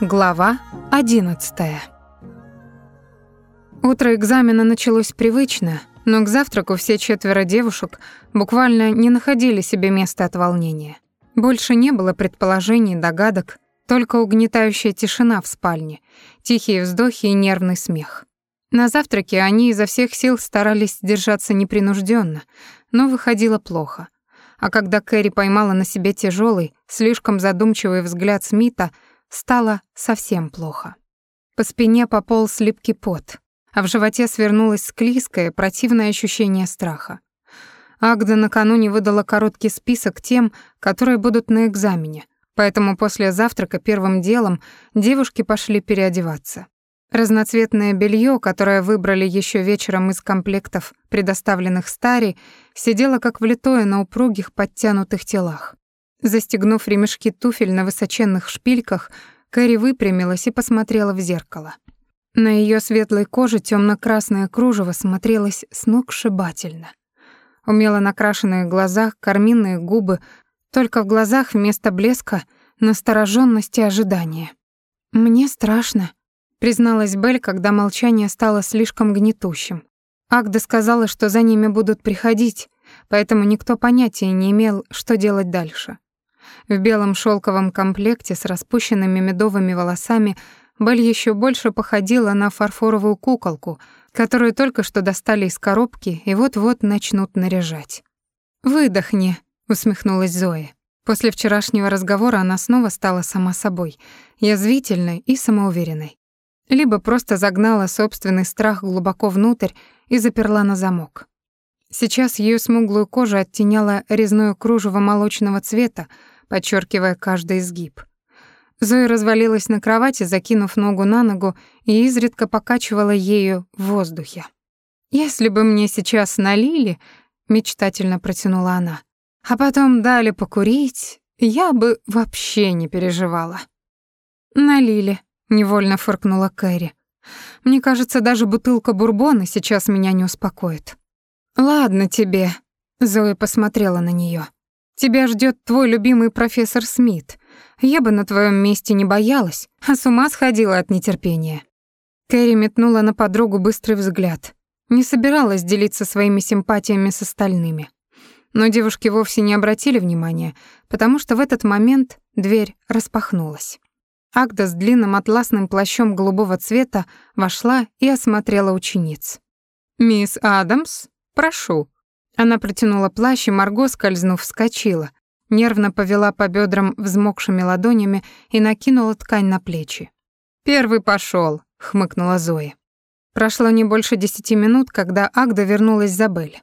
Глава 11. Утро экзамена началось привычно, но к завтраку все четверо девушек буквально не находили себе места от волнения. Больше не было предположений, догадок, только угнетающая тишина в спальне, тихие вздохи и нервный смех. На завтраке они изо всех сил старались держаться непринужденно, но выходило плохо. А когда Кэрри поймала на себе тяжелый, слишком задумчивый взгляд Смита, стало совсем плохо. По спине пополз липкий пот, а в животе свернулось склизкое, противное ощущение страха. Агда накануне выдала короткий список тем, которые будут на экзамене, поэтому после завтрака первым делом девушки пошли переодеваться. Разноцветное белье, которое выбрали еще вечером из комплектов, предоставленных Стари, сидело как влитое на упругих подтянутых телах. Застегнув ремешки туфель на высоченных шпильках, Кэрри выпрямилась и посмотрела в зеркало. На ее светлой коже темно красное кружево смотрелось сногсшибательно. Умело накрашенные глаза, карминные губы, только в глазах вместо блеска настороженность и ожидание. «Мне страшно», — призналась Белль, когда молчание стало слишком гнетущим. Агда сказала, что за ними будут приходить, поэтому никто понятия не имел, что делать дальше. В белом шелковом комплекте с распущенными медовыми волосами Бель еще больше походила на фарфоровую куколку, которую только что достали из коробки и вот-вот начнут наряжать. «Выдохни», — усмехнулась Зоя. После вчерашнего разговора она снова стала сама собой, язвительной и самоуверенной. Либо просто загнала собственный страх глубоко внутрь и заперла на замок. Сейчас ее смуглую кожу оттеняла резное кружево молочного цвета, подчеркивая каждый изгиб. Зоя развалилась на кровати, закинув ногу на ногу и изредка покачивала ею в воздухе. «Если бы мне сейчас налили», — мечтательно протянула она, «а потом дали покурить, я бы вообще не переживала». «Налили», — невольно фыркнула Кэрри. «Мне кажется, даже бутылка бурбона сейчас меня не успокоит». «Ладно тебе», — Зоя посмотрела на нее. Тебя ждет твой любимый профессор Смит. Я бы на твоем месте не боялась, а с ума сходила от нетерпения». Кэрри метнула на подругу быстрый взгляд. Не собиралась делиться своими симпатиями с остальными. Но девушки вовсе не обратили внимания, потому что в этот момент дверь распахнулась. Агда с длинным атласным плащом голубого цвета вошла и осмотрела учениц. «Мисс Адамс, прошу», она протянула плащ, и Марго, скользнув, вскочила, нервно повела по бедрам взмокшими ладонями и накинула ткань на плечи. «Первый пошел, хмыкнула Зоя. Прошло не больше десяти минут, когда Агда вернулась за Белль.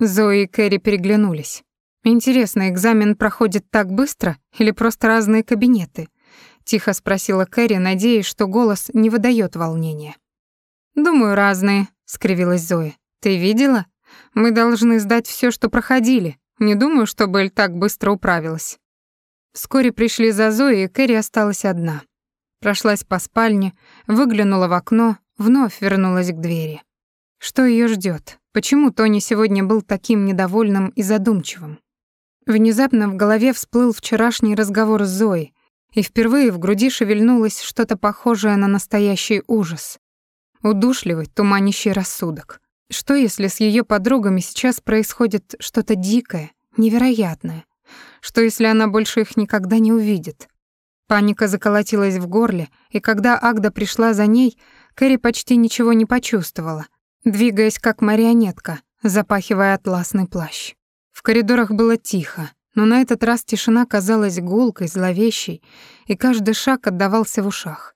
Зои и Кэрри переглянулись. «Интересно, экзамен проходит так быстро или просто разные кабинеты?» — тихо спросила Кэрри, надеясь, что голос не выдает волнения. «Думаю, разные», — скривилась Зоя. «Ты видела?» Мы должны сдать все, что проходили. Не думаю, что Белль так быстро управилась. Вскоре пришли за Зоей, и Кэрри осталась одна. Прошлась по спальне, выглянула в окно, вновь вернулась к двери. Что ее ждет? Почему Тони сегодня был таким недовольным и задумчивым? Внезапно в голове всплыл вчерашний разговор с Зоей, и впервые в груди шевельнулось что-то похожее на настоящий ужас. Удушливый, туманящий рассудок. Что если с ее подругами сейчас происходит что-то дикое, невероятное? Что если она больше их никогда не увидит? Паника заколотилась в горле, и когда Агда пришла за ней, Кэрри почти ничего не почувствовала, двигаясь как марионетка, запахивая атласный плащ. В коридорах было тихо, но на этот раз тишина казалась гулкой, зловещей, и каждый шаг отдавался в ушах.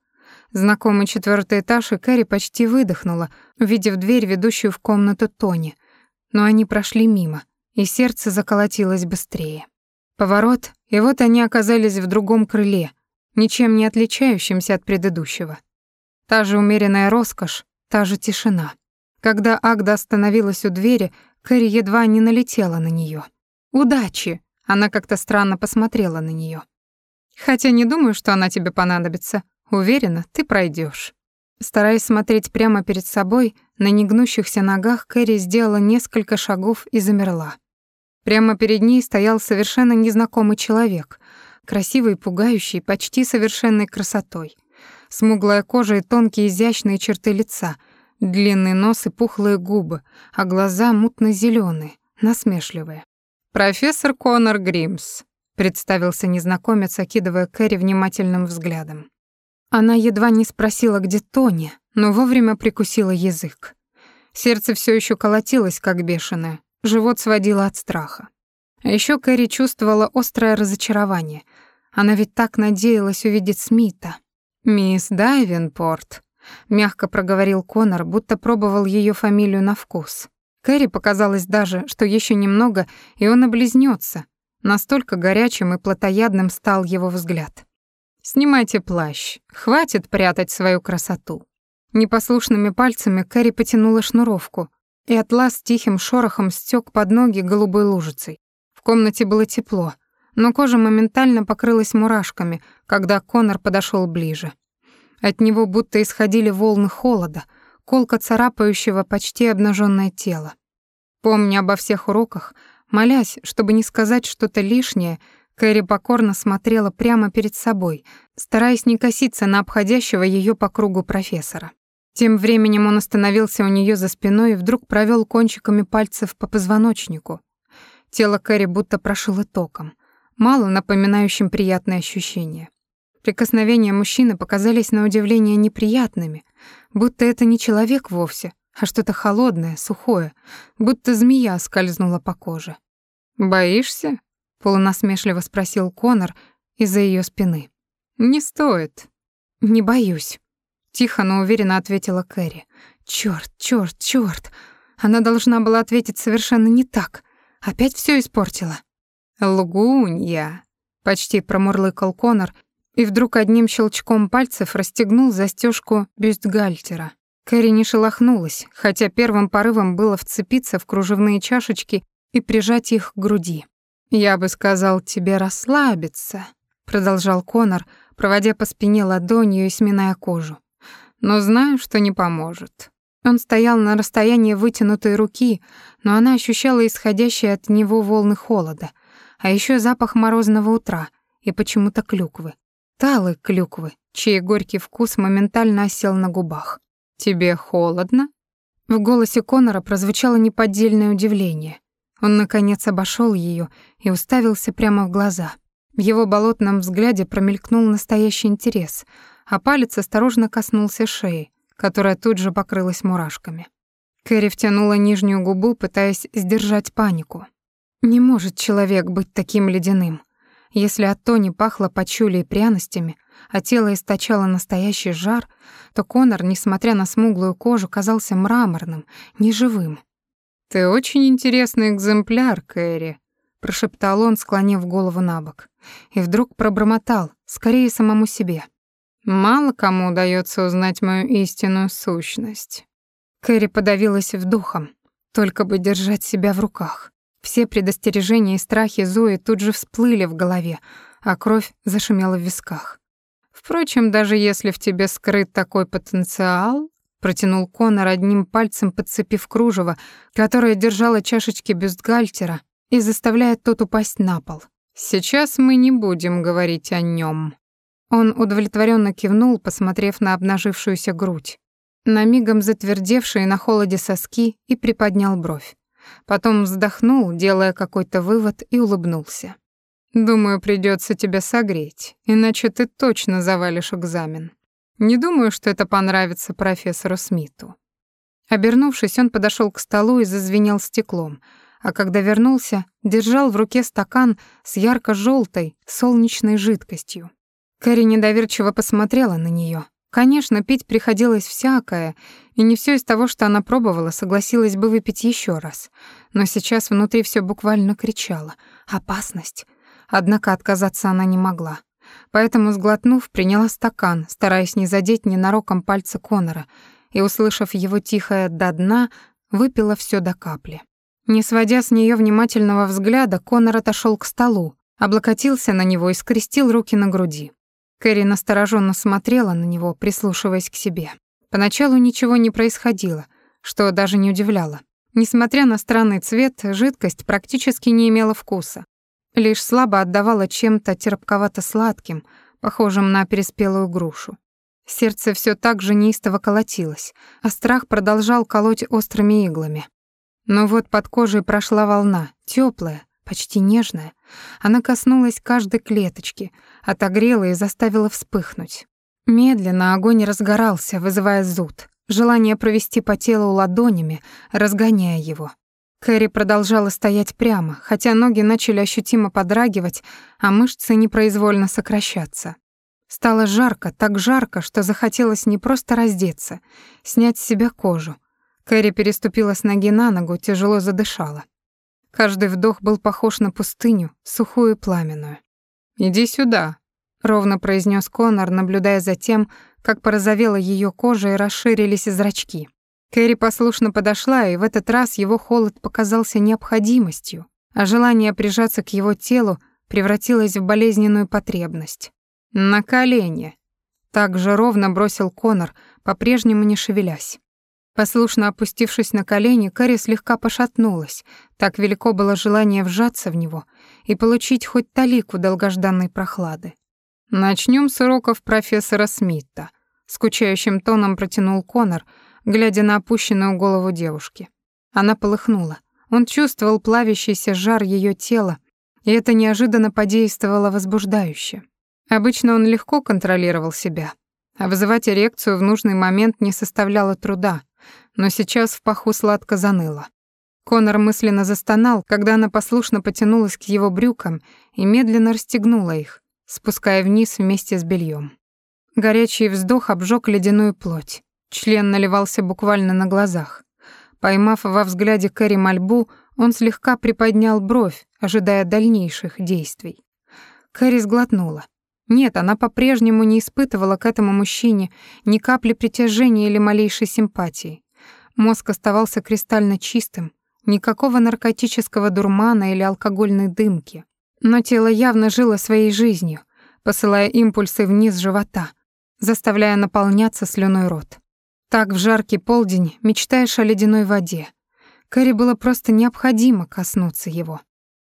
Знакомый четвертый этаж, и Кэрри почти выдохнула, увидев дверь, ведущую в комнату Тони. Но они прошли мимо, и сердце заколотилось быстрее. Поворот, и вот они оказались в другом крыле, ничем не отличающемся от предыдущего. Та же умеренная роскошь, та же тишина. Когда Агда остановилась у двери, Кэрри едва не налетела на нее. «Удачи!» — она как-то странно посмотрела на нее. «Хотя не думаю, что она тебе понадобится», Уверена, ты пройдешь. Стараясь смотреть прямо перед собой, на негнущихся ногах Кэрри сделала несколько шагов и замерла. Прямо перед ней стоял совершенно незнакомый человек, красивый, пугающий, почти совершенной красотой. смуглая кожа и тонкие изящные черты лица, длинный нос и пухлые губы, а глаза мутно зеленые насмешливые. «Профессор Конор Гримс», — представился незнакомец, окидывая Кэрри внимательным взглядом. Она едва не спросила, где Тони, но вовремя прикусила язык. Сердце все еще колотилось, как бешеное, живот сводило от страха. А еще Кэрри чувствовала острое разочарование. Она ведь так надеялась увидеть Смита. «Мисс Дайвенпорт», — мягко проговорил Конор, будто пробовал ее фамилию на вкус. Кэрри показалось даже, что еще немного, и он облизнется. Настолько горячим и плотоядным стал его взгляд. «Снимайте плащ. Хватит прятать свою красоту». Непослушными пальцами Кэрри потянула шнуровку, и атлас тихим шорохом стек под ноги голубой лужицей. В комнате было тепло, но кожа моментально покрылась мурашками, когда Конор подошел ближе. От него будто исходили волны холода, колко царапающего почти обнаженное тело. Помня обо всех уроках, молясь, чтобы не сказать что-то лишнее, Кэрри покорно смотрела прямо перед собой, стараясь не коситься на обходящего ее по кругу профессора. Тем временем он остановился у нее за спиной и вдруг провел кончиками пальцев по позвоночнику. Тело Кэрри будто прошило током, мало напоминающим приятные ощущения. Прикосновения мужчины показались на удивление неприятными, будто это не человек вовсе, а что-то холодное, сухое, будто змея скользнула по коже. «Боишься?» — полунасмешливо спросил Конор из-за ее спины. «Не стоит». «Не боюсь», — тихо, но уверенно ответила Кэрри. «Чёрт, чёрт, чёрт!» Она должна была ответить совершенно не так. Опять всё испортила. «Лгунья!» — почти промурлыкал Конор и вдруг одним щелчком пальцев расстегнул застежку бюстгальтера. Кэрри не шелохнулась, хотя первым порывом было вцепиться в кружевные чашечки и прижать их к груди. «Я бы сказал тебе расслабиться», — продолжал Конор, проводя по спине ладонью и сминая кожу. «Но знаю, что не поможет». Он стоял на расстоянии вытянутой руки, но она ощущала исходящие от него волны холода, а еще запах морозного утра и почему-то клюквы. Талы клюквы, чей горький вкус моментально осел на губах. «Тебе холодно?» В голосе Конора прозвучало неподдельное удивление. Он, наконец, обошел ее и уставился прямо в глаза. В его болотном взгляде промелькнул настоящий интерес, а палец осторожно коснулся шеи, которая тут же покрылась мурашками. Кэрри втянула нижнюю губу, пытаясь сдержать панику. Не может человек быть таким ледяным. Если от Тони пахло пачули и пряностями, а тело источало настоящий жар, то Конор, несмотря на смуглую кожу, казался мраморным, неживым. «Ты очень интересный экземпляр, Кэрри», — прошептал он, склонив голову на бок. И вдруг пробормотал, скорее самому себе. «Мало кому удается узнать мою истинную сущность». Кэрри подавилась вдохом, только бы держать себя в руках. Все предостережения и страхи Зои тут же всплыли в голове, а кровь зашумела в висках. Впрочем, даже если в тебе скрыт такой потенциал, протянул Конор одним пальцем, подцепив кружево, которое держало чашечки бюстгальтера и заставляет тот упасть на пол. Сейчас мы не будем говорить о нем. Он удовлетворенно кивнул, посмотрев на обнажившуюся грудь, на мигом затвердевшие на холоде соски и приподнял бровь. Потом вздохнул, делая какой-то вывод, и улыбнулся. «Думаю, придется тебя согреть, иначе ты точно завалишь экзамен. Не думаю, что это понравится профессору Смиту». Обернувшись, он подошел к столу и зазвенел стеклом, а когда вернулся, держал в руке стакан с ярко желтой солнечной жидкостью. Кэрри недоверчиво посмотрела на нее. Конечно, пить приходилось всякое, и не все из того, что она пробовала, согласилась бы выпить еще раз. Но сейчас внутри все буквально кричало «Опасность!». Однако отказаться она не могла. Поэтому, сглотнув, приняла стакан, стараясь не задеть ненароком пальцы Конора, и, услышав его тихое «до дна», выпила все до капли. Не сводя с нее внимательного взгляда, Конор отошел к столу, облокотился на него и скрестил руки на груди. Кэрри настороженно смотрела на него, прислушиваясь к себе. Поначалу ничего не происходило, что даже не удивляло. Несмотря на странный цвет, жидкость практически не имела вкуса. Лишь слабо отдавала чем-то терпковато-сладким, похожим на переспелую грушу. Сердце все так же неистово колотилось, а страх продолжал колоть острыми иглами. Но вот под кожей прошла волна, теплая, почти нежная. Она коснулась каждой клеточки, отогрела и заставила вспыхнуть. Медленно огонь разгорался, вызывая зуд, желание провести по телу ладонями, разгоняя его. Кэрри продолжала стоять прямо, хотя ноги начали ощутимо подрагивать, а мышцы непроизвольно сокращаться. Стало жарко, так жарко, что захотелось не просто раздеться, снять с себя кожу. Кэрри переступила с ноги на ногу, тяжело задышала. Каждый вдох был похож на пустыню, сухую и пламенную. «Иди сюда», — ровно произнес Конор, наблюдая за тем, как порозовела ее кожа и расширились зрачки. Кэрри послушно подошла, и в этот раз его холод показался необходимостью, а желание прижаться к его телу превратилось в болезненную потребность. «На колени!» Так же ровно бросил Конор, по-прежнему не шевелясь. Послушно опустившись на колени, Кэрри слегка пошатнулась. Так велико было желание вжаться в него и получить хоть талику долгожданной прохлады. Начнем с уроков профессора Смита», — скучающим тоном протянул Конор, глядя на опущенную голову девушки. Она полыхнула. Он чувствовал плавящийся жар ее тела, и это неожиданно подействовало возбуждающе. Обычно он легко контролировал себя, а вызывать эрекцию в нужный момент не составляло труда, но сейчас в паху сладко заныло. Конор мысленно застонал, когда она послушно потянулась к его брюкам и медленно расстегнула их, спуская вниз вместе с бельем. Горячий вздох обжег ледяную плоть. Член наливался буквально на глазах. Поймав во взгляде Кэрри мольбу, он слегка приподнял бровь, ожидая дальнейших действий. Кэрри сглотнула. Нет, она по-прежнему не испытывала к этому мужчине ни капли притяжения или малейшей симпатии. Мозг оставался кристально чистым, никакого наркотического дурмана или алкогольной дымки. Но тело явно жило своей жизнью, посылая импульсы вниз живота, заставляя наполняться слюной рот. Так в жаркий полдень мечтаешь о ледяной воде. Кэрри было просто необходимо коснуться его.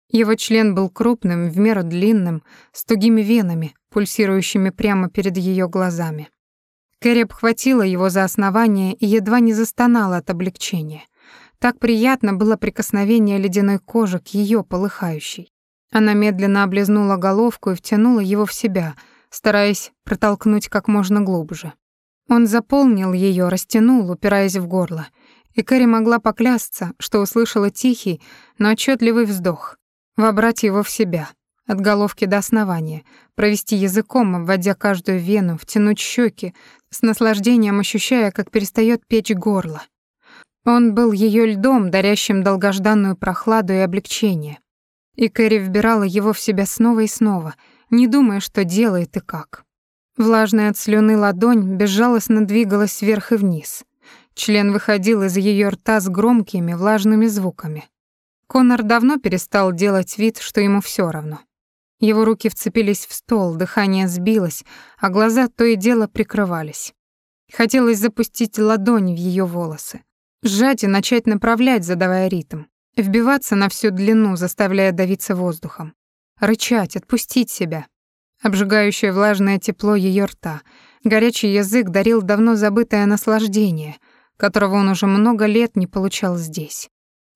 Его член был крупным, в меру длинным, с тугими венами, пульсирующими прямо перед ее глазами. Кэрри обхватила его за основание и едва не застонала от облегчения. Так приятно было прикосновение ледяной кожи к ее полыхающей. Она медленно облизнула головку и втянула его в себя, стараясь протолкнуть как можно глубже. Он заполнил ее, растянул, упираясь в горло, и Кэрри могла поклясться, что услышала тихий, но отчетливый вздох, вобрать его в себя, от головки до основания, провести языком, обводя каждую вену, втянуть щеки, с наслаждением ощущая, как перестает печь горло. Он был ее льдом, дарящим долгожданную прохладу и облегчение. И Кэрри вбирала его в себя снова и снова, не думая, что делает и как. Влажная от слюны ладонь безжалостно двигалась вверх и вниз. Член выходил из ее рта с громкими, влажными звуками. Конор давно перестал делать вид, что ему все равно. Его руки вцепились в стол, дыхание сбилось, а глаза то и дело прикрывались. Хотелось запустить ладонь в ее волосы, сжать и начать направлять, задавая ритм, вбиваться на всю длину, заставляя давиться воздухом, рычать, отпустить себя, обжигающее влажное тепло ее рта. Горячий язык дарил давно забытое наслаждение, которого он уже много лет не получал здесь.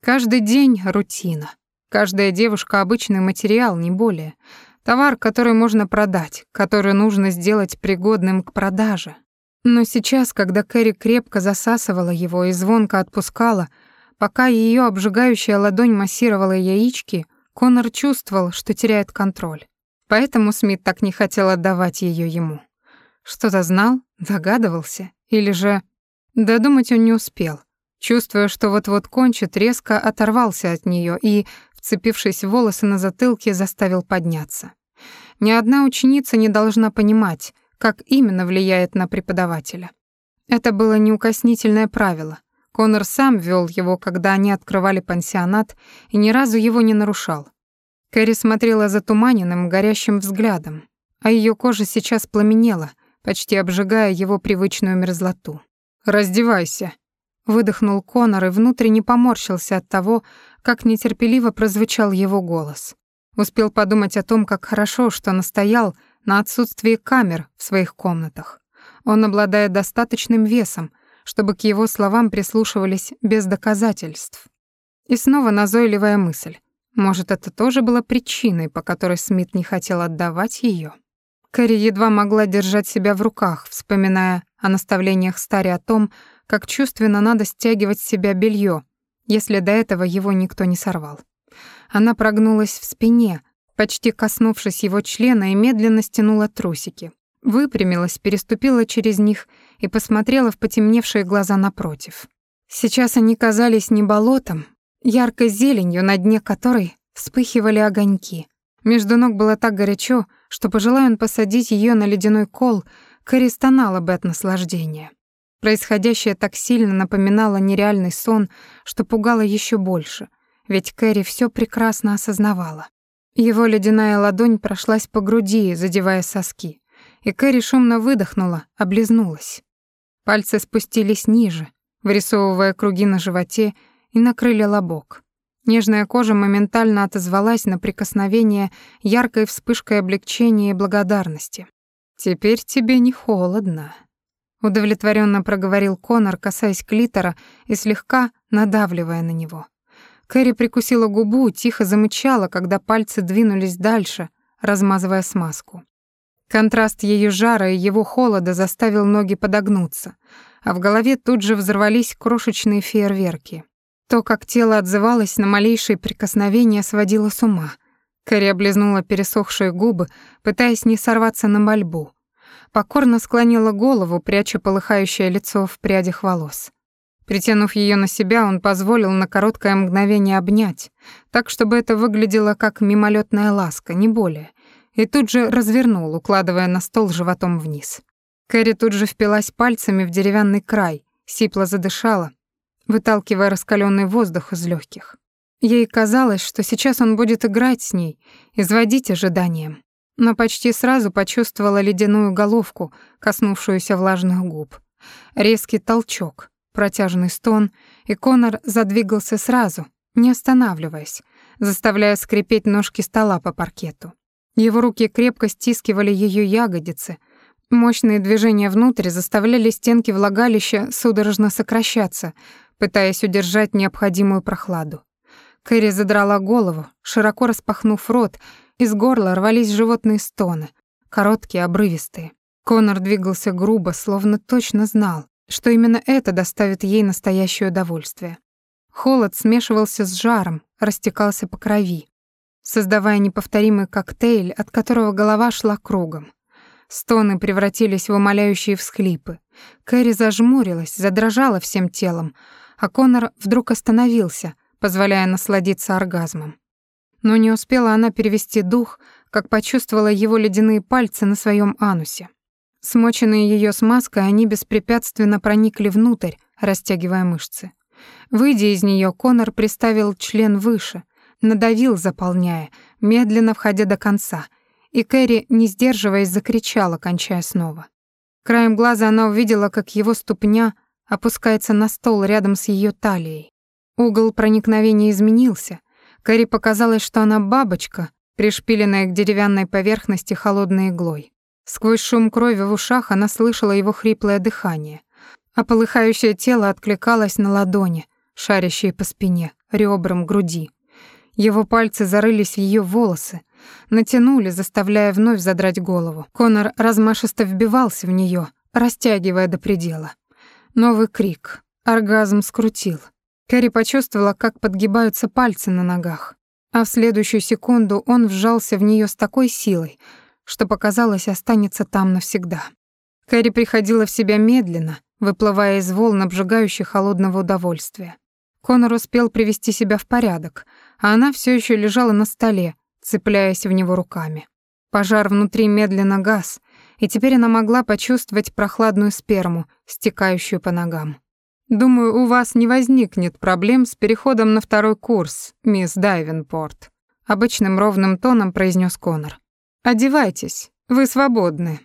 Каждый день — рутина. Каждая девушка — обычный материал, не более. Товар, который можно продать, который нужно сделать пригодным к продаже. Но сейчас, когда Кэрри крепко засасывала его и звонко отпускала, пока ее обжигающая ладонь массировала яички, Конор чувствовал, что теряет контроль. Поэтому Смит так не хотел отдавать ее ему. Что-то знал, догадывался, или же... Додумать он не успел. Чувствуя, что вот-вот кончит, резко оторвался от нее и, вцепившись в волосы на затылке, заставил подняться. Ни одна ученица не должна понимать, как именно влияет на преподавателя. Это было неукоснительное правило. Конор сам вел его, когда они открывали пансионат, и ни разу его не нарушал. Кэрри смотрела затуманенным, горящим взглядом, а ее кожа сейчас пламенела, почти обжигая его привычную мерзлоту. «Раздевайся», — выдохнул Конор и внутренне поморщился от того, как нетерпеливо прозвучал его голос. Успел подумать о том, как хорошо, что настоял на отсутствии камер в своих комнатах. Он обладает достаточным весом, чтобы к его словам прислушивались без доказательств. И снова назойливая мысль. Может, это тоже было причиной, по которой Смит не хотел отдавать ее. Кэрри едва могла держать себя в руках, вспоминая о наставлениях Стари о том, как чувственно надо стягивать с себя белье, если до этого его никто не сорвал. Она прогнулась в спине, почти коснувшись его члена, и медленно стянула трусики. Выпрямилась, переступила через них и посмотрела в потемневшие глаза напротив. Сейчас они казались не болотом, яркой зеленью, на дне которой вспыхивали огоньки. Между ног было так горячо, что, пожелая он посадить ее на ледяной кол, Кэрри стонала бы от наслаждения. Происходящее так сильно напоминало нереальный сон, что пугало еще больше, ведь Кэрри все прекрасно осознавала. Его ледяная ладонь прошлась по груди, задевая соски, и Кэрри шумно выдохнула, облизнулась. Пальцы спустились ниже, вырисовывая круги на животе и накрыли лобок. Нежная кожа моментально отозвалась на прикосновение яркой вспышкой облегчения и благодарности. «Теперь тебе не холодно», — удовлетворенно проговорил Конор, касаясь клитора и слегка надавливая на него. Кэрри прикусила губу, тихо замычала, когда пальцы двинулись дальше, размазывая смазку. Контраст ее жара и его холода заставил ноги подогнуться, а в голове тут же взорвались крошечные фейерверки. То, как тело отзывалось на малейшие прикосновения, сводило с ума. Кэрри облизнула пересохшие губы, пытаясь не сорваться на мольбу. Покорно склонила голову, пряча полыхающее лицо в прядях волос. Притянув ее на себя, он позволил на короткое мгновение обнять, так, чтобы это выглядело как мимолетная ласка, не более, и тут же развернул, укладывая на стол животом вниз. Кэрри тут же впилась пальцами в деревянный край, сипло задышала, выталкивая раскаленный воздух из легких. Ей казалось, что сейчас он будет играть с ней, изводить ожиданием, но почти сразу почувствовала ледяную головку, коснувшуюся влажных губ. Резкий толчок, протяжный стон, и Конор задвигался сразу, не останавливаясь, заставляя скрипеть ножки стола по паркету. Его руки крепко стискивали ее ягодицы, мощные движения внутрь заставляли стенки влагалища судорожно сокращаться, пытаясь удержать необходимую прохладу. Кэрри задрала голову, широко распахнув рот, из горла рвались животные стоны, короткие, обрывистые. Конор двигался грубо, словно точно знал, что именно это доставит ей настоящее удовольствие. Холод смешивался с жаром, растекался по крови, создавая неповторимый коктейль, от которого голова шла кругом. Стоны превратились в умоляющие всхлипы. Кэрри зажмурилась, задрожала всем телом, а Конор вдруг остановился, позволяя насладиться оргазмом. Но не успела она перевести дух, как почувствовала его ледяные пальцы на своем анусе. Смоченные ее смазкой, они беспрепятственно проникли внутрь, растягивая мышцы. Выйдя из нее, Конор приставил член выше — надавил, заполняя, медленно входя до конца, и Кэрри, не сдерживаясь, закричала, кончая снова. Краем глаза она увидела, как его ступня опускается на стол рядом с ее талией. Угол проникновения изменился. Кэрри показалось, что она бабочка, пришпиленная к деревянной поверхности холодной иглой. Сквозь шум крови в ушах она слышала его хриплое дыхание, а полыхающее тело откликалось на ладони, шарящие по спине, ребрам, груди. Его пальцы зарылись в ее волосы, натянули, заставляя вновь задрать голову. Конор размашисто вбивался в нее, растягивая до предела. Новый крик. Оргазм скрутил. Кэрри почувствовала, как подгибаются пальцы на ногах. А в следующую секунду он вжался в нее с такой силой, что показалось, останется там навсегда. Кэрри приходила в себя медленно, выплывая из волн обжигающих холодного удовольствия. Конор успел привести себя в порядок, а она все еще лежала на столе, цепляясь в него руками. Пожар внутри медленно гас, и теперь она могла почувствовать прохладную сперму, стекающую по ногам. «Думаю, у вас не возникнет проблем с переходом на второй курс, мисс Дайвенпорт», обычным ровным тоном произнес Конор. «Одевайтесь, вы свободны».